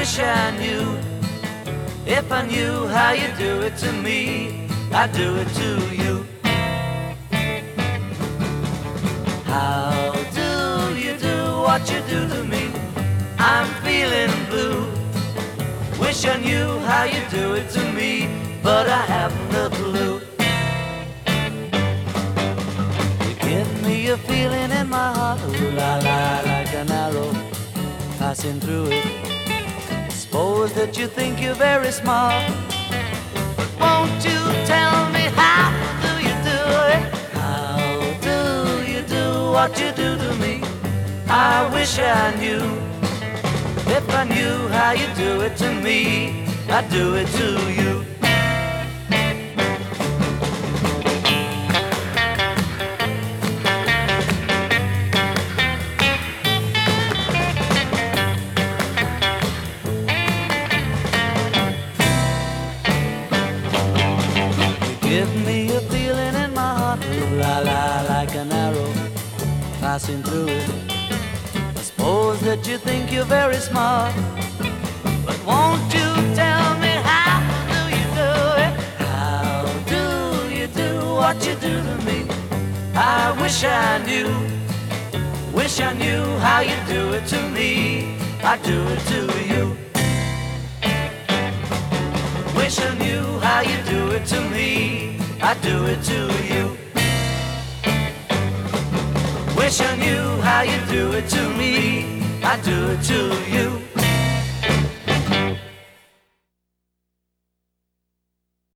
wish I knew. If I knew how you do it to me, I'd do it to you. How do you do what you do to me? I'm feeling blue. Wish I knew how you do it to me, but I haven't a clue. You give me a feeling passing through it. Suppose that you think you're very smart, but won't you tell me how do you do it? How do you do what you do to me? I wish I knew. If I knew how you do it to me, I'd do it to you. Give me a feeling in my heart, la la, like an arrow passing through it. I suppose that you think you're very smart, but won't you tell me how do you do it? How do you do what you do to me? I wish I knew, wish I knew how you do it to me. I do it to you. It to me. I do it to you. Wish I knew how you do it to me. I do it to you.